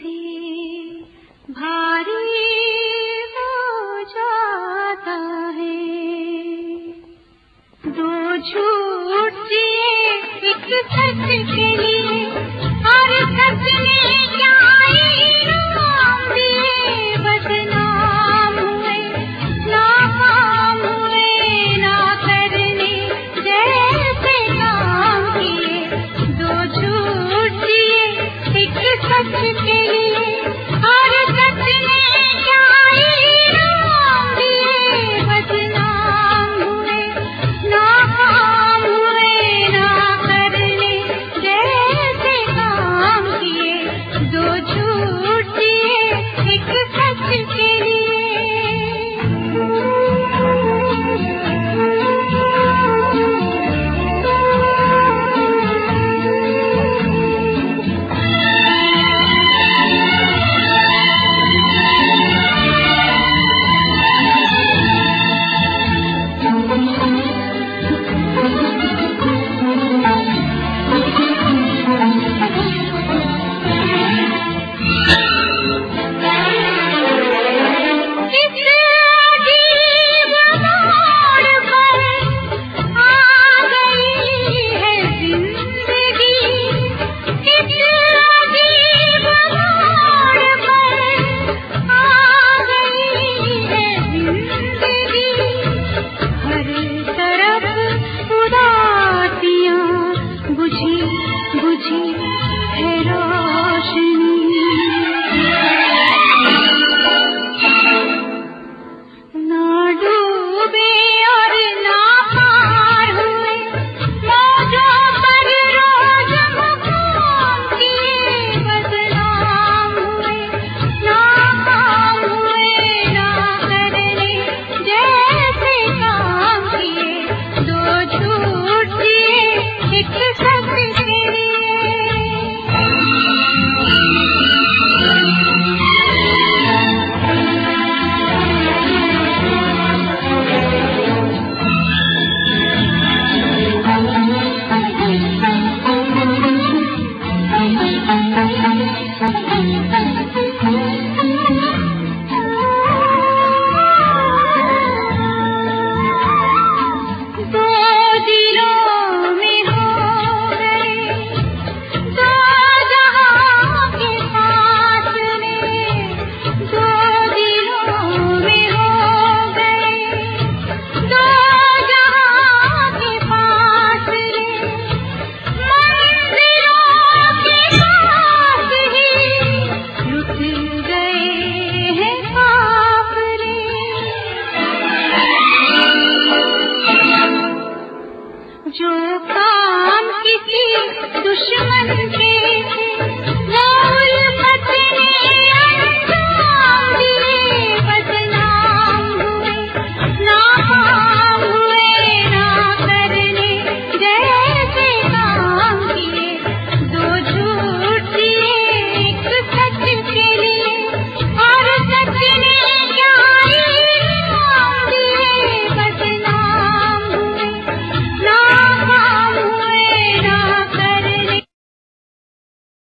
झूठे एक सच के लिए और सच ने क्या दुश्मन